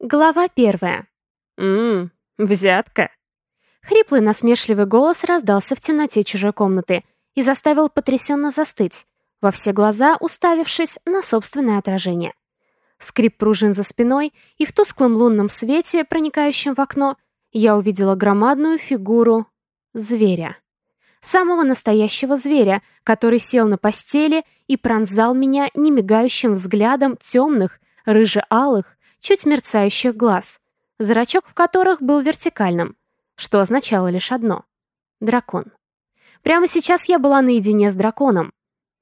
Глава первая. «Ммм, взятка». Хриплый насмешливый голос раздался в темноте чужой комнаты и заставил потрясенно застыть, во все глаза уставившись на собственное отражение. Скрип пружин за спиной, и в тусклом лунном свете, проникающем в окно, я увидела громадную фигуру зверя. Самого настоящего зверя, который сел на постели и пронзал меня немигающим взглядом темных, рыже-алых, чуть мерцающих глаз, зрачок в которых был вертикальным, что означало лишь одно — дракон. Прямо сейчас я была наедине с драконом.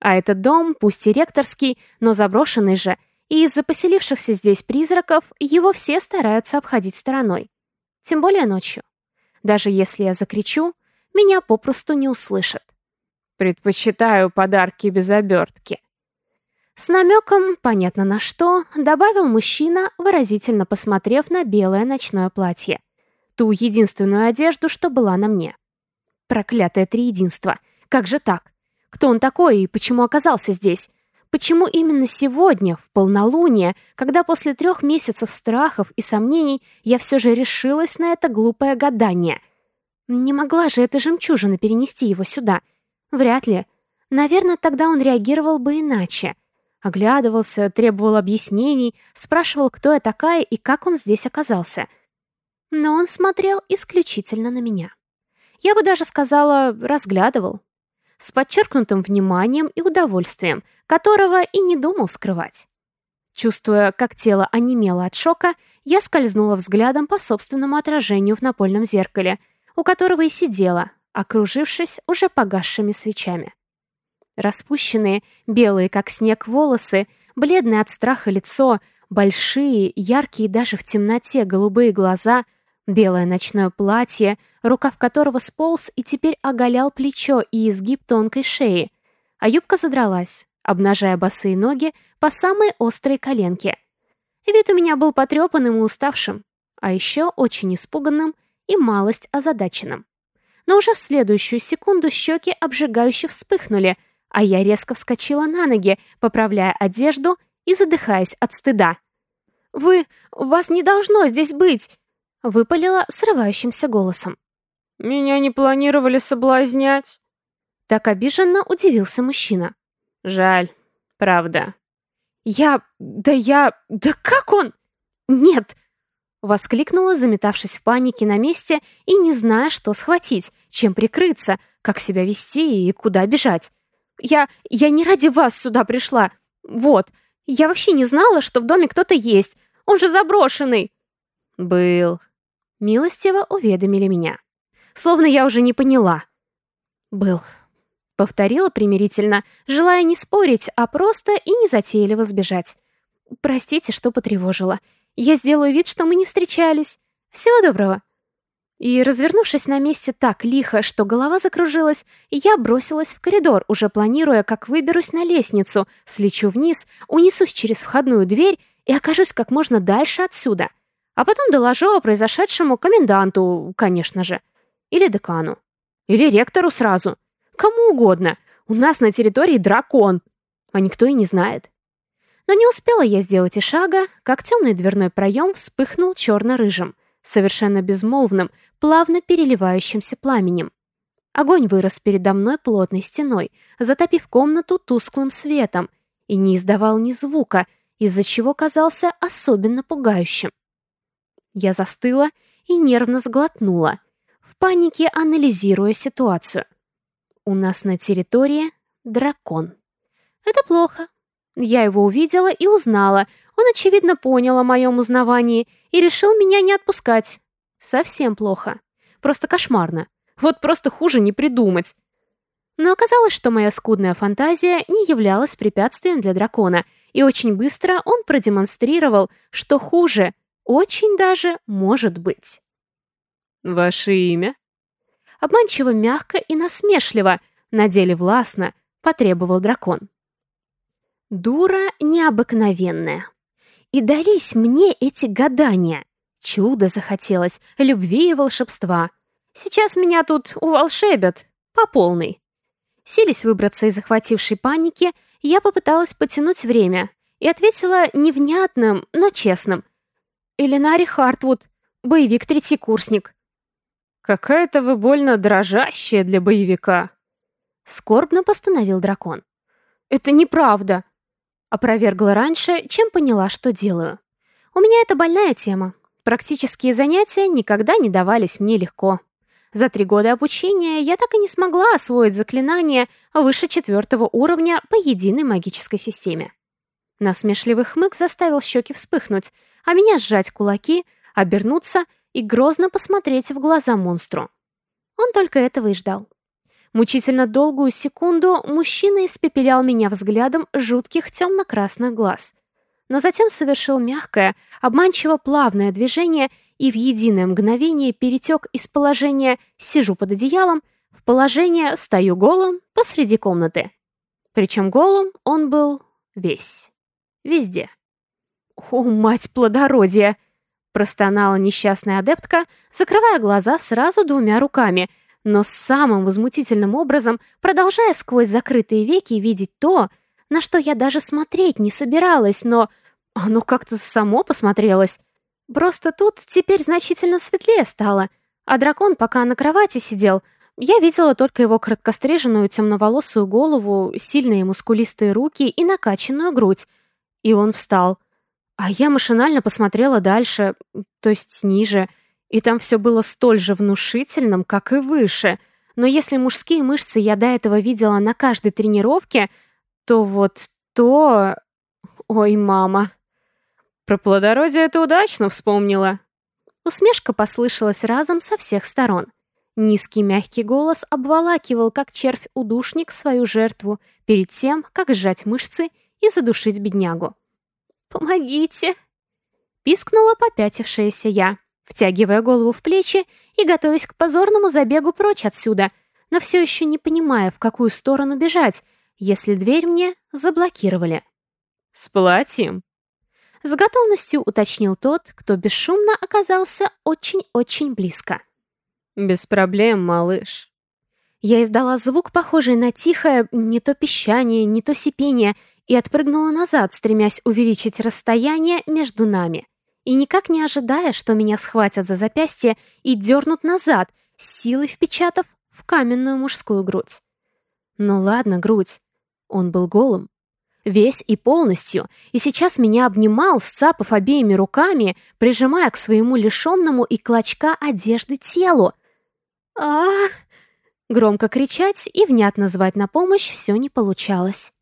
А этот дом, пусть и ректорский, но заброшенный же, и из-за поселившихся здесь призраков его все стараются обходить стороной. Тем более ночью. Даже если я закричу, меня попросту не услышат. «Предпочитаю подарки без обертки», с намеком, понятно на что, добавил мужчина, выразительно посмотрев на белое ночное платье. Ту единственную одежду, что была на мне. Проклятое триединство. Как же так? Кто он такой и почему оказался здесь? Почему именно сегодня, в полнолуние, когда после трех месяцев страхов и сомнений я все же решилась на это глупое гадание? Не могла же эта жемчужина перенести его сюда. Вряд ли. Наверное, тогда он реагировал бы иначе. Оглядывался, требовал объяснений, спрашивал, кто я такая и как он здесь оказался. Но он смотрел исключительно на меня. Я бы даже сказала, разглядывал. С подчеркнутым вниманием и удовольствием, которого и не думал скрывать. Чувствуя, как тело онемело от шока, я скользнула взглядом по собственному отражению в напольном зеркале, у которого и сидела, окружившись уже погасшими свечами. Распущенные, белые как снег волосы, бледное от страха лицо, большие, яркие даже в темноте голубые глаза, белое ночное платье, рукав которого сполз и теперь оголял плечо и изгиб тонкой шеи, а юбка задралась, обнажая босые ноги по самой острой коленке. Вид у меня был потрепанным и уставшим, а еще очень испуганным и малость озадаченным. Но уже в следующую секунду щеки обжигающе вспыхнули, а я резко вскочила на ноги, поправляя одежду и задыхаясь от стыда. «Вы... вас не должно здесь быть!» — выпалила срывающимся голосом. «Меня не планировали соблазнять!» Так обиженно удивился мужчина. «Жаль, правда». «Я... да я... да как он...» «Нет!» Воскликнула, заметавшись в панике на месте и не зная, что схватить, чем прикрыться, как себя вести и куда бежать. Я... я не ради вас сюда пришла. Вот. Я вообще не знала, что в доме кто-то есть. Он же заброшенный. Был. Милостиво уведомили меня. Словно я уже не поняла. Был. Повторила примирительно, желая не спорить, а просто и незатейливо сбежать. Простите, что потревожила. Я сделаю вид, что мы не встречались. Всего доброго. И, развернувшись на месте так лихо, что голова закружилась, я бросилась в коридор, уже планируя, как выберусь на лестницу, слечу вниз, унесусь через входную дверь и окажусь как можно дальше отсюда. А потом доложу о произошедшему коменданту, конечно же. Или декану. Или ректору сразу. Кому угодно. У нас на территории дракон. А никто и не знает. Но не успела я сделать и шага, как темный дверной проем вспыхнул черно-рыжим — совершенно безмолвным, плавно переливающимся пламенем. Огонь вырос передо мной плотной стеной, затопив комнату тусклым светом, и не издавал ни звука, из-за чего казался особенно пугающим. Я застыла и нервно сглотнула, в панике анализируя ситуацию. У нас на территории дракон. Это плохо. Я его увидела и узнала, он, очевидно, понял о моем узнавании и решил меня не отпускать. Совсем плохо. Просто кошмарно. Вот просто хуже не придумать. Но оказалось, что моя скудная фантазия не являлась препятствием для дракона, и очень быстро он продемонстрировал, что хуже очень даже может быть. «Ваше имя?» Обманчиво мягко и насмешливо, на деле властно, потребовал дракон. Дура необыкновенная. И дались мне эти гадания. Чудо захотелось, любви и волшебства. Сейчас меня тут уволшебят, по полной. Селись выбраться из захватившей паники, я попыталась потянуть время и ответила невнятным, но честным. Элинари Хартвуд, боевик-третьекурсник». «Какая-то вы больно дрожащая для боевика», — скорбно постановил дракон. «Это неправда», — опровергла раньше, чем поняла, что делаю. «У меня это больная тема. Практические занятия никогда не давались мне легко. За три года обучения я так и не смогла освоить заклинания выше четвертого уровня по единой магической системе. Насмешливый хмык заставил щеки вспыхнуть, а меня сжать кулаки, обернуться и грозно посмотреть в глаза монстру. Он только этого и ждал. Мучительно долгую секунду мужчина испепелял меня взглядом жутких темно-красных глаз. Но затем совершил мягкое, обманчиво плавное движение и в единое мгновение перетек из положения «сижу под одеялом» в положение «стою голым» посреди комнаты. Причем голым он был весь. Везде. «О, мать плодородия!» простонала несчастная адептка, закрывая глаза сразу двумя руками, но самым возмутительным образом продолжая сквозь закрытые веки видеть то, на что я даже смотреть не собиралась, но оно как-то само посмотрелось. Просто тут теперь значительно светлее стало, а дракон пока на кровати сидел, я видела только его краткостриженную темноволосую голову, сильные мускулистые руки и накачанную грудь. И он встал. А я машинально посмотрела дальше, то есть ниже, и там все было столь же внушительным, как и выше. Но если мужские мышцы я до этого видела на каждой тренировке, то вот то... Ой, мама. Про плодородие ты удачно вспомнила. Усмешка послышалась разом со всех сторон. Низкий мягкий голос обволакивал, как червь-удушник, свою жертву перед тем, как сжать мышцы и задушить беднягу. «Помогите!» Пискнула попятившаяся я, втягивая голову в плечи и готовясь к позорному забегу прочь отсюда, но все еще не понимая, в какую сторону бежать, если дверь мне заблокировали. «С платьем?» С готовностью уточнил тот, кто бесшумно оказался очень-очень близко. «Без проблем, малыш». Я издала звук, похожий на тихое не то пищание, не то сипение, и отпрыгнула назад, стремясь увеличить расстояние между нами. И никак не ожидая, что меня схватят за запястье и дернут назад, силой впечатав в каменную мужскую грудь. Ну ладно, грудь. Он был голым. Весь и полностью, и сейчас меня обнимал, сцапав обеими руками, прижимая к своему лишенному и клочка одежды телу. а, Громко кричать и внятно звать на помощь все не получалось.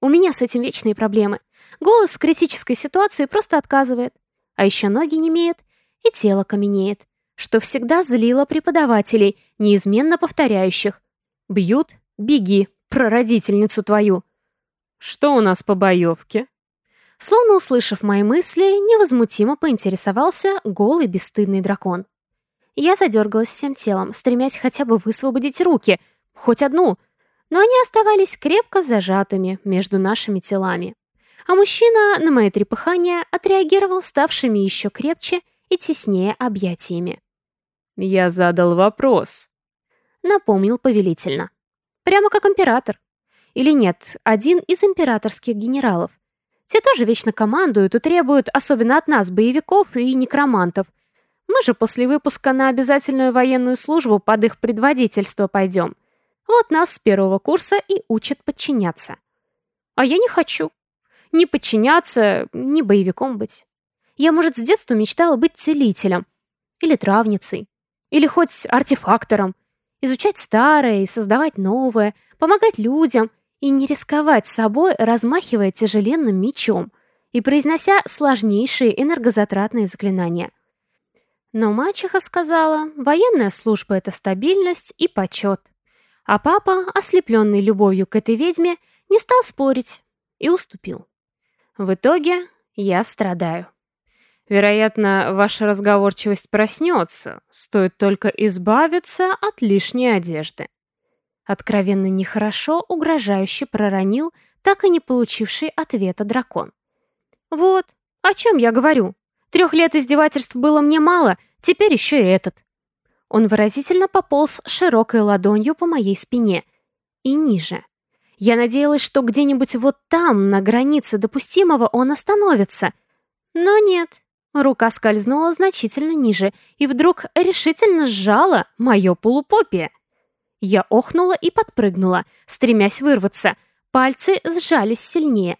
У меня с этим вечные проблемы. Голос в критической ситуации просто отказывает. А еще ноги не имеют и тело каменеет, что всегда злило преподавателей, неизменно повторяющих. «Бьют? Беги, прародительницу твою!» «Что у нас по боевке?» Словно услышав мои мысли, невозмутимо поинтересовался голый бесстыдный дракон. Я задергалась всем телом, стремясь хотя бы высвободить руки, хоть одну — но они оставались крепко зажатыми между нашими телами. А мужчина на мои трепыхания отреагировал ставшими еще крепче и теснее объятиями. «Я задал вопрос», — напомнил повелительно. «Прямо как император. Или нет, один из императорских генералов. Те тоже вечно командуют и требуют, особенно от нас, боевиков и некромантов. Мы же после выпуска на обязательную военную службу под их предводительство пойдем. Вот нас с первого курса и учат подчиняться. А я не хочу. Ни подчиняться, ни боевиком быть. Я, может, с детства мечтала быть целителем. Или травницей. Или хоть артефактором. Изучать старое и создавать новое. Помогать людям. И не рисковать собой, размахивая тяжеленным мечом. И произнося сложнейшие энергозатратные заклинания. Но мачеха сказала, военная служба — это стабильность и почет. А папа, ослепленный любовью к этой ведьме, не стал спорить и уступил. В итоге я страдаю. Вероятно, ваша разговорчивость проснется, стоит только избавиться от лишней одежды. Откровенно нехорошо, угрожающе проронил, так и не получивший ответа дракон. Вот, о чем я говорю. Трех лет издевательств было мне мало, теперь еще и этот. Он выразительно пополз широкой ладонью по моей спине. И ниже. Я надеялась, что где-нибудь вот там, на границе допустимого, он остановится. Но нет, Рука скользнула значительно ниже и вдруг решительно сжала мое полупопие. Я охнула и подпрыгнула, стремясь вырваться. Пальцы сжались сильнее.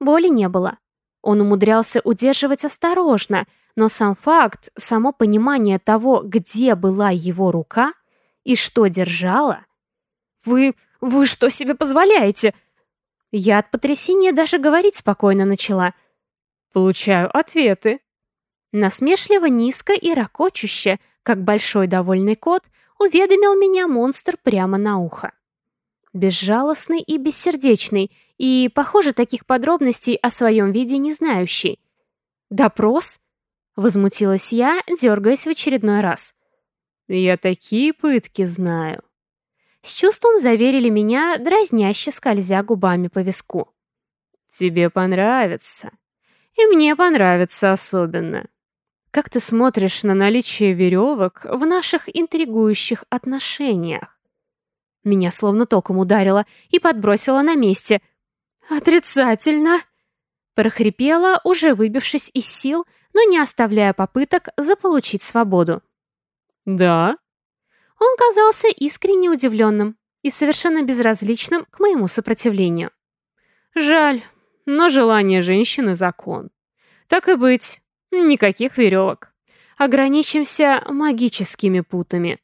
Боли не было. Он умудрялся удерживать осторожно, но сам факт, само понимание того, где была его рука и что держала... «Вы... вы что себе позволяете?» Я от потрясения даже говорить спокойно начала. «Получаю ответы», Насмешливо низко и ракочуще, как большой довольный кот, уведомил меня монстр прямо на ухо. Безжалостный и бессердечный, и, похоже, таких подробностей о своем виде не знающий. «Допрос?» — возмутилась я, дергаясь в очередной раз. «Я такие пытки знаю». С чувством заверили меня, дразняще скользя губами по виску. «Тебе понравится. И мне понравится особенно». Как ты смотришь на наличие веревок в наших интригующих отношениях? Меня словно током ударило и подбросило на месте. «Отрицательно!» прохрипела, уже выбившись из сил, но не оставляя попыток заполучить свободу. «Да?» Он казался искренне удивленным и совершенно безразличным к моему сопротивлению. «Жаль, но желание женщины — закон. Так и быть, Никаких веревок. Ограничимся магическими путами.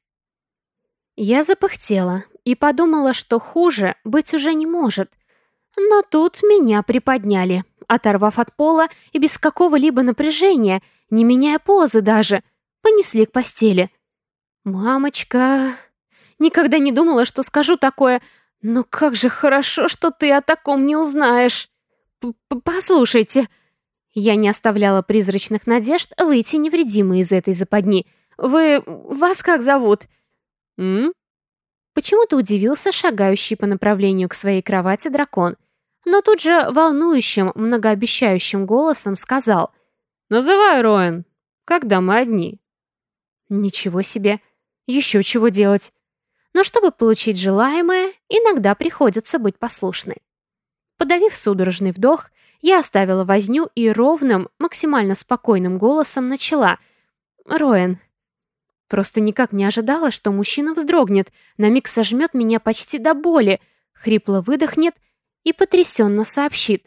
Я запыхтела и подумала, что хуже быть уже не может. Но тут меня приподняли, оторвав от пола и без какого-либо напряжения, не меняя позы даже, понесли к постели. «Мамочка...» Никогда не думала, что скажу такое, но как же хорошо, что ты о таком не узнаешь. П -п Послушайте, я не оставляла призрачных надежд выйти невредимой из этой западни. «Вы... вас как зовут?» «М?» Почему-то удивился шагающий по направлению к своей кровати дракон, но тут же волнующим, многообещающим голосом сказал «Называй, Роэн, когда мы одни». Ничего себе, еще чего делать. Но чтобы получить желаемое, иногда приходится быть послушной. Подавив судорожный вдох, я оставила возню и ровным, максимально спокойным голосом начала. «Роэн». Просто никак не ожидала, что мужчина вздрогнет, на миг сожмет меня почти до боли, хрипло выдохнет и потрясенно сообщит.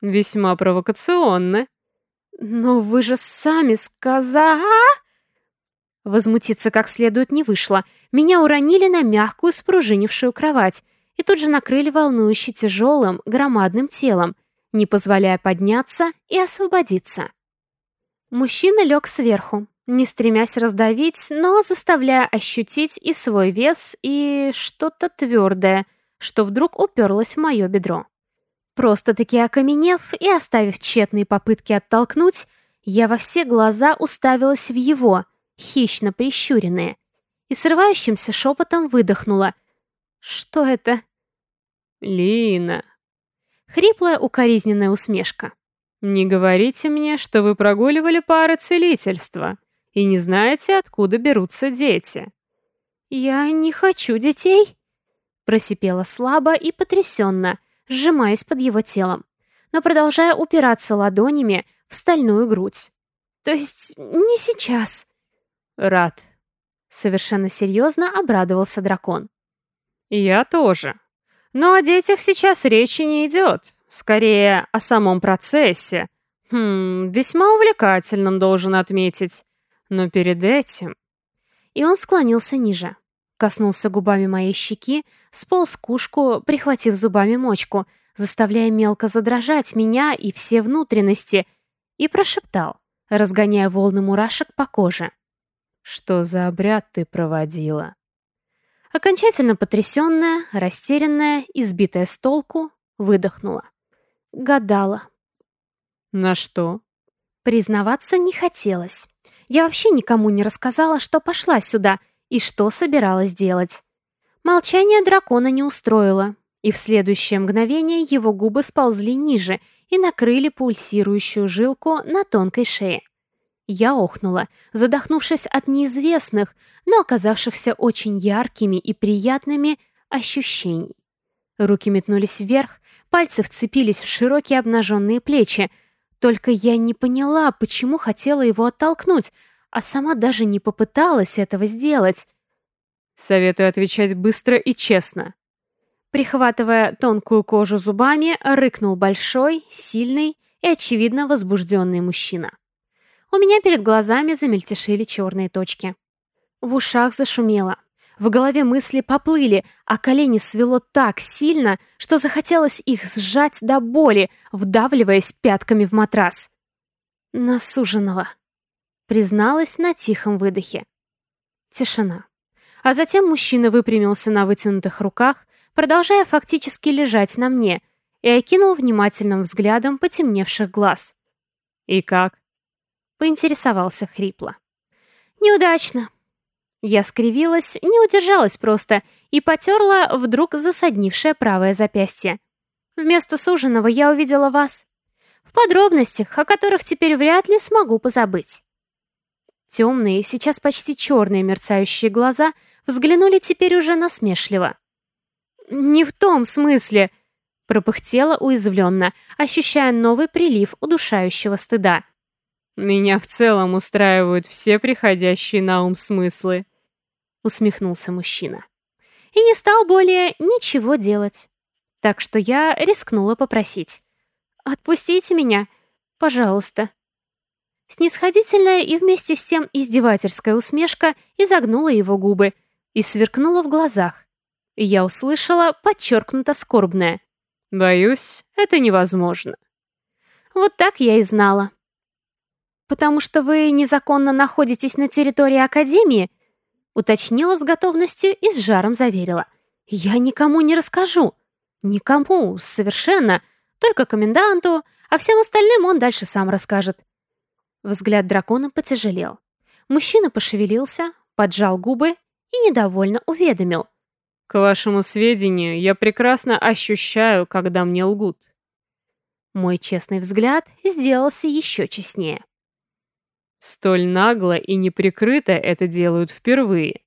«Весьма провокационно». «Но вы же сами сказали...» Возмутиться как следует не вышло. Меня уронили на мягкую спружинившую кровать и тут же накрыли волнующе тяжелым, громадным телом не позволяя подняться и освободиться. Мужчина лег сверху, не стремясь раздавить, но заставляя ощутить и свой вес, и что-то твердое, что вдруг уперлось в мое бедро. Просто-таки окаменев и оставив тщетные попытки оттолкнуть, я во все глаза уставилась в его, хищно прищуренные, и срывающимся шепотом выдохнула. «Что это?» «Лина», Хриплая укоризненная усмешка. «Не говорите мне, что вы прогуливали пары целительства и не знаете, откуда берутся дети». «Я не хочу детей», — просипела слабо и потрясенно, сжимаясь под его телом, но продолжая упираться ладонями в стальную грудь. «То есть не сейчас». «Рад», — совершенно серьезно обрадовался дракон. «Я тоже», но о детях сейчас речи не идет. Скорее, о самом процессе. Хм, весьма увлекательным, должен отметить. Но перед этим... И он склонился ниже. Коснулся губами моей щеки, сполз кушку, прихватив зубами мочку, заставляя мелко задрожать меня и все внутренности, и прошептал, разгоняя волны мурашек по коже. «Что за обряд ты проводила?» Окончательно потрясенная, растерянная, избитая с толку, выдохнула. Гадала. На что? Признаваться не хотелось. Я вообще никому не рассказала, что пошла сюда и что собиралась делать. Молчание дракона не устроило, и в следующее мгновение его губы сползли ниже и накрыли пульсирующую жилку на тонкой шее. Я охнула, задохнувшись от неизвестных, но оказавшихся очень яркими и приятными ощущений. Руки метнулись вверх, пальцы вцепились в широкие обнаженные плечи. Только я не поняла, почему хотела его оттолкнуть, а сама даже не попыталась этого сделать. Советую отвечать быстро и честно. Прихватывая тонкую кожу зубами, рыкнул большой, сильный и, очевидно, возбужденный мужчина. У меня перед глазами замельтешили черные точки. В ушах зашумело. В голове мысли поплыли, а колени свело так сильно, что захотелось их сжать до боли, вдавливаясь пятками в матрас. Насуженного. Призналась на тихом выдохе. Тишина. А затем мужчина выпрямился на вытянутых руках, продолжая фактически лежать на мне, и окинул внимательным взглядом потемневших глаз. «И как?» — поинтересовался хрипло. «Неудачно», я скривилась, не удержалась просто и потерла вдруг засаднившее правое запястье. Вместо суженого я увидела вас. В подробностях, о которых теперь вряд ли смогу позабыть. Темные, сейчас почти черные мерцающие глаза взглянули теперь уже насмешливо. «Не в том смысле», — пропыхтела уязвленно, ощущая новый прилив удушающего стыда. «Меня в целом устраивают все приходящие на ум смыслы», — усмехнулся мужчина. И не стал более ничего делать. Так что я рискнула попросить. «Отпустите меня, пожалуйста». Снисходительная и вместе с тем издевательская усмешка изогнула его губы и сверкнула в глазах. И я услышала подчеркнуто скорбное. «Боюсь, это невозможно». Вот так я и знала. «Потому что вы незаконно находитесь на территории Академии?» Уточнила с готовностью и с жаром заверила. «Я никому не расскажу. Никому, совершенно. Только коменданту, а всем остальным он дальше сам расскажет». Взгляд дракона потяжелел. Мужчина пошевелился, поджал губы и недовольно уведомил. «К вашему сведению, я прекрасно ощущаю, когда мне лгут». Мой честный взгляд сделался еще честнее. Столь нагло и неприкрыто это делают впервые.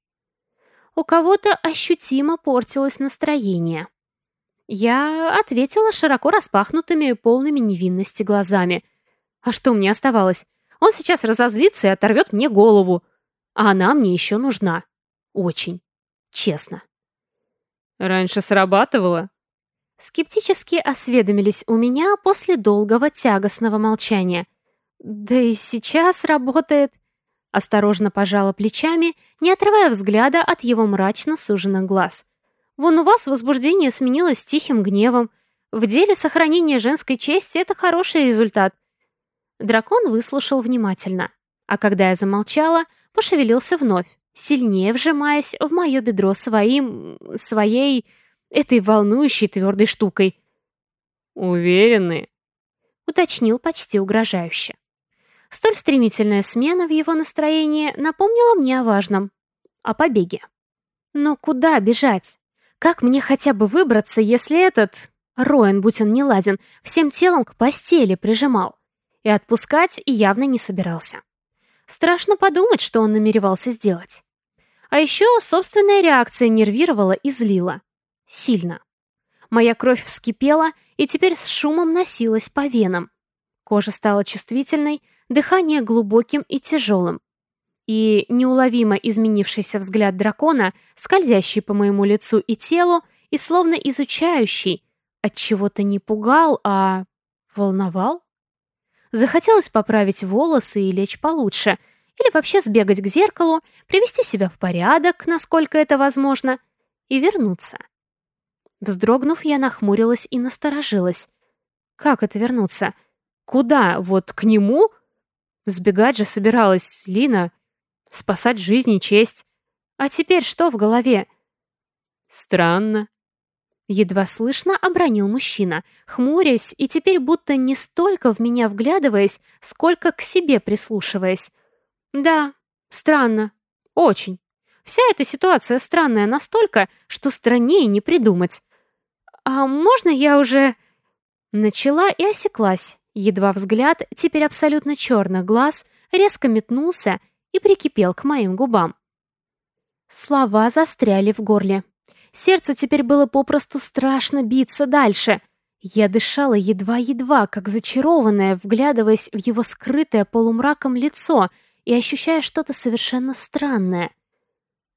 У кого-то ощутимо портилось настроение. Я ответила широко распахнутыми, полными невинности глазами. А что мне оставалось? Он сейчас разозлится и оторвет мне голову. А она мне еще нужна. Очень. Честно. Раньше срабатывало? Скептически осведомились у меня после долгого тягостного молчания — «Да и сейчас работает...» Осторожно пожала плечами, не отрывая взгляда от его мрачно суженных глаз. «Вон у вас возбуждение сменилось тихим гневом. В деле сохранения женской чести это хороший результат». Дракон выслушал внимательно, а когда я замолчала, пошевелился вновь, сильнее вжимаясь в мое бедро своим... своей... этой волнующей твердой штукой. «Уверены?» — уточнил почти угрожающе. Столь стремительная смена в его настроении напомнила мне о важном — о побеге. Но куда бежать? Как мне хотя бы выбраться, если этот, Роэн, будь он не ладен, всем телом к постели прижимал? И отпускать явно не собирался. Страшно подумать, что он намеревался сделать. А еще собственная реакция нервировала и злила. Сильно. Моя кровь вскипела и теперь с шумом носилась по венам. Кожа стала чувствительной, дыхание глубоким и тяжелым. И неуловимо изменившийся взгляд дракона, скользящий по моему лицу и телу, и словно изучающий, от чего-то не пугал, а волновал. Захотелось поправить волосы и лечь получше, или вообще сбегать к зеркалу, привести себя в порядок, насколько это возможно, и вернуться. Вздрогнув, я нахмурилась и насторожилась. Как это вернуться? Куда? Вот к нему? Сбегать же собиралась Лина, спасать жизнь и честь. А теперь что в голове? Странно. Едва слышно обронил мужчина, хмурясь и теперь будто не столько в меня вглядываясь, сколько к себе прислушиваясь. Да, странно. Очень. Вся эта ситуация странная настолько, что страннее не придумать. А можно я уже... Начала и осеклась, Едва взгляд, теперь абсолютно черных глаз, резко метнулся и прикипел к моим губам. Слова застряли в горле. Сердцу теперь было попросту страшно биться дальше. Я дышала едва-едва, как зачарованная, вглядываясь в его скрытое полумраком лицо и ощущая что-то совершенно странное.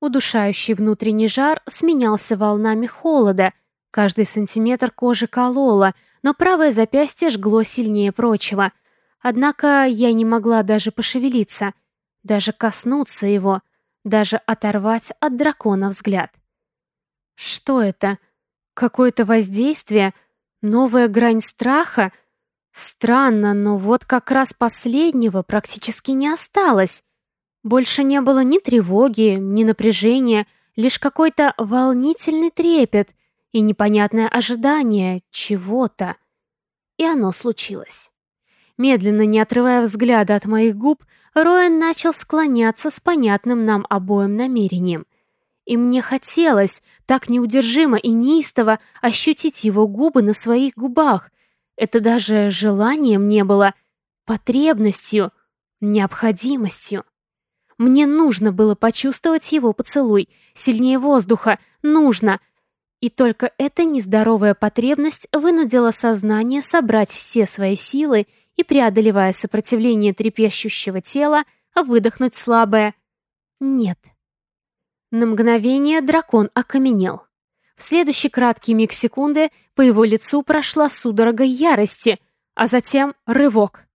Удушающий внутренний жар сменялся волнами холода, каждый сантиметр кожи кололо, но правое запястье жгло сильнее прочего. Однако я не могла даже пошевелиться, даже коснуться его, даже оторвать от дракона взгляд. Что это? Какое-то воздействие? Новая грань страха? Странно, но вот как раз последнего практически не осталось. Больше не было ни тревоги, ни напряжения, лишь какой-то волнительный трепет и непонятное ожидание чего-то. И оно случилось. Медленно, не отрывая взгляда от моих губ, Роэн начал склоняться с понятным нам обоим намерением. И мне хотелось так неудержимо и неистово ощутить его губы на своих губах. Это даже желанием не было, потребностью, необходимостью. Мне нужно было почувствовать его поцелуй, сильнее воздуха, нужно. И только эта нездоровая потребность вынудила сознание собрать все свои силы и, преодолевая сопротивление трепещущего тела, выдохнуть слабое «нет». На мгновение дракон окаменел. В следующий краткий миг секунды по его лицу прошла судорога ярости, а затем рывок.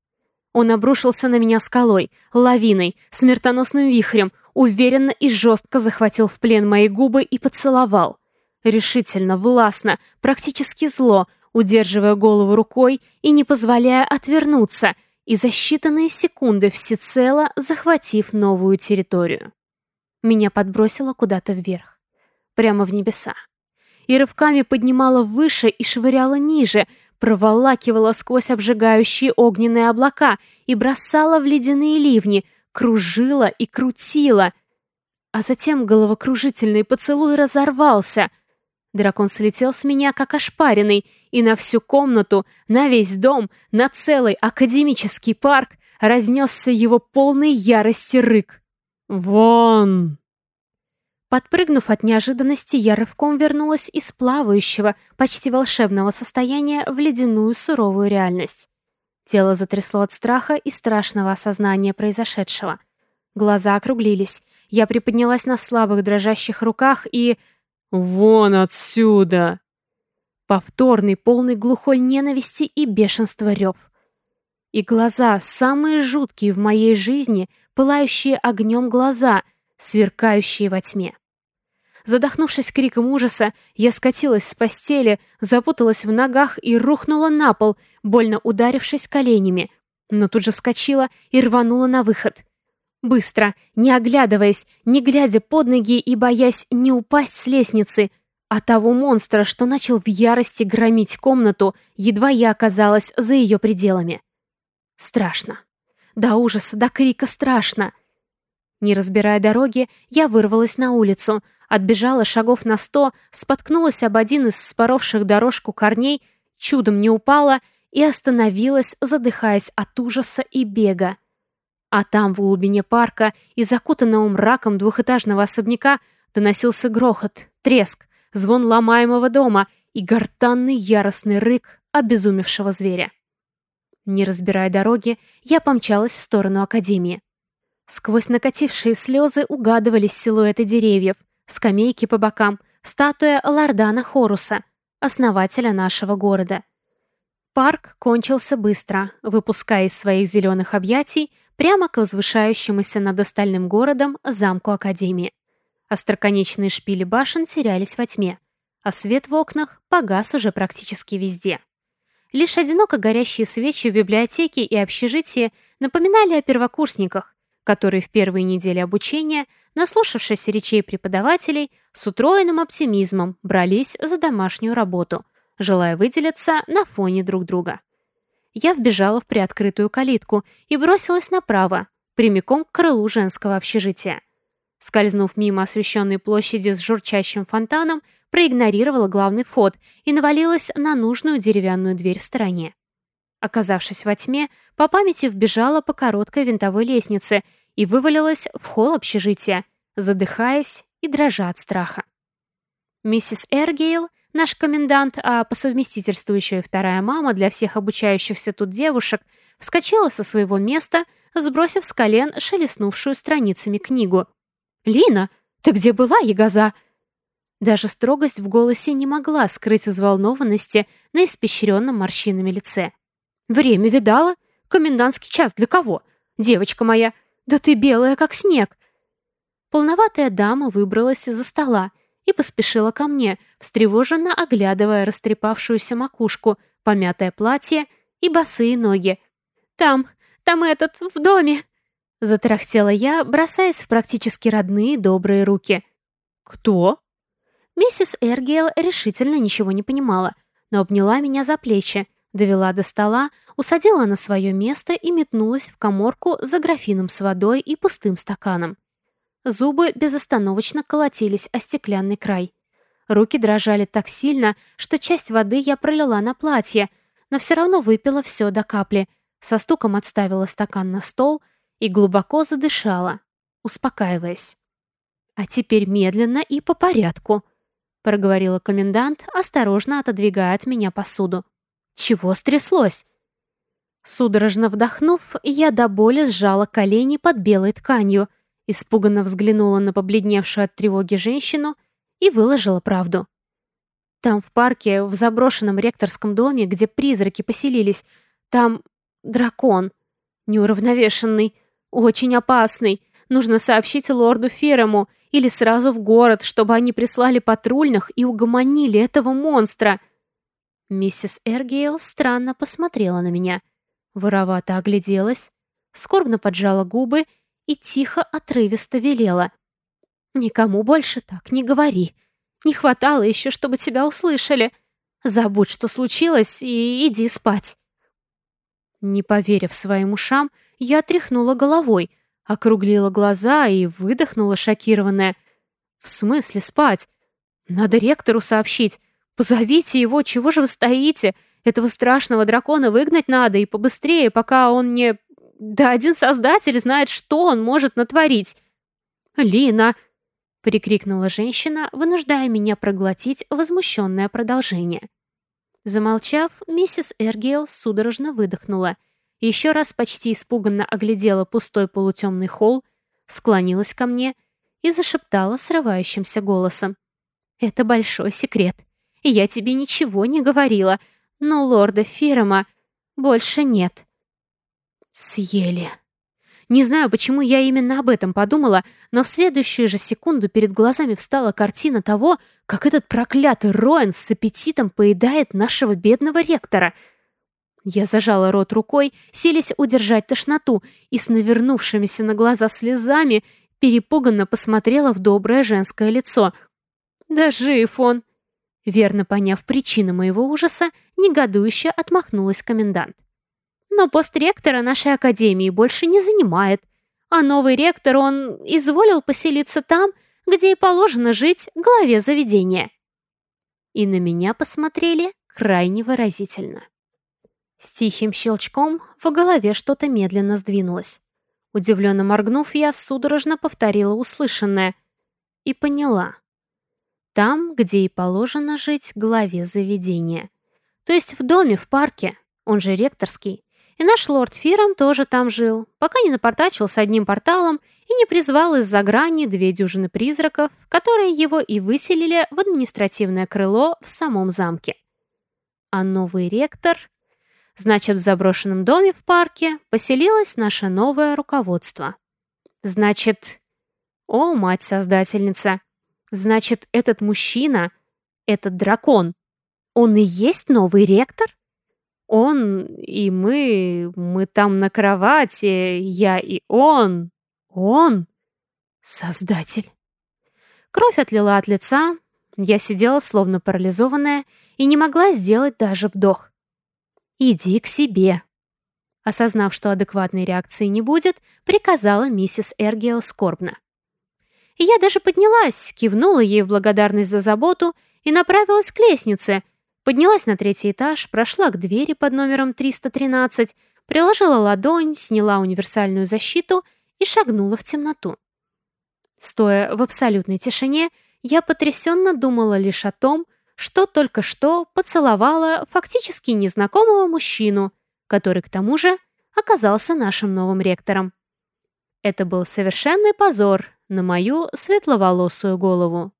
Он обрушился на меня скалой, лавиной, смертоносным вихрем, уверенно и жестко захватил в плен мои губы и поцеловал. Решительно, властно, практически зло, удерживая голову рукой и не позволяя отвернуться, и за считанные секунды всецело захватив новую территорию. Меня подбросило куда-то вверх, прямо в небеса. И рывками поднимала выше и швыряла ниже, проволакивала сквозь обжигающие огненные облака и бросала в ледяные ливни, кружила и крутила. А затем головокружительный поцелуй разорвался. Дракон слетел с меня, как ошпаренный, и на всю комнату, на весь дом, на целый академический парк разнесся его полный ярости рык. «Вон!» Подпрыгнув от неожиданности, я рывком вернулась из плавающего, почти волшебного состояния в ледяную суровую реальность. Тело затрясло от страха и страшного осознания произошедшего. Глаза округлились. Я приподнялась на слабых дрожащих руках и... «Вон отсюда!» Повторный, полный глухой ненависти и бешенства рев. И глаза, самые жуткие в моей жизни, пылающие огнем глаза, сверкающие во тьме. Задохнувшись криком ужаса, я скатилась с постели, запуталась в ногах и рухнула на пол, больно ударившись коленями, но тут же вскочила и рванула на выход. Быстро, не оглядываясь, не глядя под ноги и боясь не упасть с лестницы, а того монстра, что начал в ярости громить комнату, едва я оказалась за ее пределами. Страшно. До ужаса, до крика страшно. Не разбирая дороги, я вырвалась на улицу, отбежала шагов на сто, споткнулась об один из вспоровших дорожку корней, чудом не упала и остановилась, задыхаясь от ужаса и бега. А там, в глубине парка и закутанного мраком двухэтажного особняка, доносился грохот, треск, звон ломаемого дома и гортанный яростный рык обезумевшего зверя. Не разбирая дороги, я помчалась в сторону Академии. Сквозь накатившие слезы угадывались силуэты деревьев, скамейки по бокам, статуя Лордана Хоруса, основателя нашего города. Парк кончился быстро, выпуская из своих зеленых объятий прямо к возвышающемуся над остальным городом замку Академии. Остроконечные шпили башен терялись во тьме, а свет в окнах погас уже практически везде. Лишь одиноко горящие свечи в библиотеке и общежитии напоминали о первокурсниках, которые в первые недели обучения, наслушавшись речей преподавателей, с утроенным оптимизмом брались за домашнюю работу, желая выделиться на фоне друг друга. Я вбежала в приоткрытую калитку и бросилась направо, прямиком к крылу женского общежития. Скользнув мимо освещенной площади с журчащим фонтаном, проигнорировала главный вход и навалилась на нужную деревянную дверь в стороне. Оказавшись во тьме, по памяти вбежала по короткой винтовой лестнице и вывалилась в холл общежития, задыхаясь и дрожа от страха. Миссис Эргейл Наш комендант, а по совместительству еще и вторая мама для всех обучающихся тут девушек, вскочила со своего места, сбросив с колен шелестнувшую страницами книгу. «Лина, ты где была, ягоза?» Даже строгость в голосе не могла скрыть взволнованности на испещренном морщинами лице. «Время видала? Комендантский час для кого? Девочка моя, да ты белая, как снег!» Полноватая дама выбралась из-за стола и поспешила ко мне, встревоженно оглядывая растрепавшуюся макушку, помятое платье и босые ноги. «Там, там этот, в доме!» Затарахтела я, бросаясь в практически родные добрые руки. «Кто?» Миссис Эргиэл решительно ничего не понимала, но обняла меня за плечи, довела до стола, усадила на свое место и метнулась в коморку за графином с водой и пустым стаканом. Зубы безостановочно колотились о стеклянный край. Руки дрожали так сильно, что часть воды я пролила на платье, но все равно выпила все до капли, со стуком отставила стакан на стол и глубоко задышала, успокаиваясь. «А теперь медленно и по порядку», — проговорила комендант, осторожно отодвигая от меня посуду. «Чего стряслось?» Судорожно вдохнув, я до боли сжала колени под белой тканью, испуганно взглянула на побледневшую от тревоги женщину и выложила правду. Там, в парке, в заброшенном ректорском доме, где призраки поселились, там дракон. Неуравновешенный, очень опасный. Нужно сообщить лорду Ферому или сразу в город, чтобы они прислали патрульных и угомонили этого монстра. Миссис Эргейл странно посмотрела на меня. Воровато огляделась, скорбно поджала губы и тихо, отрывисто велела. «Никому больше так не говори. Не хватало еще, чтобы тебя услышали. Забудь, что случилось, и иди спать». Не поверив своим ушам, я тряхнула головой, округлила глаза и выдохнула шокированная. «В смысле спать? Надо ректору сообщить. Позовите его, чего же вы стоите? Этого страшного дракона выгнать надо и побыстрее, пока он не... Да один создатель знает, что он может натворить. «Лина!» — прикрикнула женщина, вынуждая меня проглотить возмущенное продолжение. Замолчав, миссис Эргиэл судорожно выдохнула, еще раз почти испуганно оглядела пустой полутемный холл, склонилась ко мне и зашептала срывающимся голосом. «Это большой секрет, и я тебе ничего не говорила, но лорда Фирома больше нет». Съели. Не знаю, почему я именно об этом подумала, но в следующую же секунду перед глазами встала картина того, как этот проклятый Роэн с аппетитом поедает нашего бедного ректора. Я зажала рот рукой, селись удержать тошноту, и с навернувшимися на глаза слезами перепуганно посмотрела в доброе женское лицо. «Да жив он!» Верно поняв причину моего ужаса, негодующе отмахнулась комендант. Но пост ректора нашей академии больше не занимает, а новый ректор, он изволил поселиться там, где и положено жить главе заведения. И на меня посмотрели крайне выразительно. С тихим щелчком в голове что-то медленно сдвинулось. Удивленно моргнув, я судорожно повторила услышанное и поняла. Там, где и положено жить главе заведения. То есть в доме, в парке, он же ректорский, и наш лорд Фиром тоже там жил, пока не напортачил с одним порталом и не призвал из-за грани две дюжины призраков, которые его и выселили в административное крыло в самом замке. А новый ректор... Значит, в заброшенном доме в парке поселилось наше новое руководство. Значит... О, мать-создательница! Значит, этот мужчина, этот дракон, он и есть новый ректор? Он и мы, мы там на кровати, я и он. Он — создатель. Кровь отлила от лица, я сидела словно парализованная и не могла сделать даже вдох. «Иди к себе». Осознав, что адекватной реакции не будет, приказала миссис Эргиэл скорбно. я даже поднялась, кивнула ей в благодарность за заботу и направилась к лестнице — Поднялась на третий этаж, прошла к двери под номером 313, приложила ладонь, сняла универсальную защиту и шагнула в темноту. Стоя в абсолютной тишине, я потрясенно думала лишь о том, что только что поцеловала фактически незнакомого мужчину, который к тому же оказался нашим новым ректором. Это был совершенный позор на мою светловолосую голову.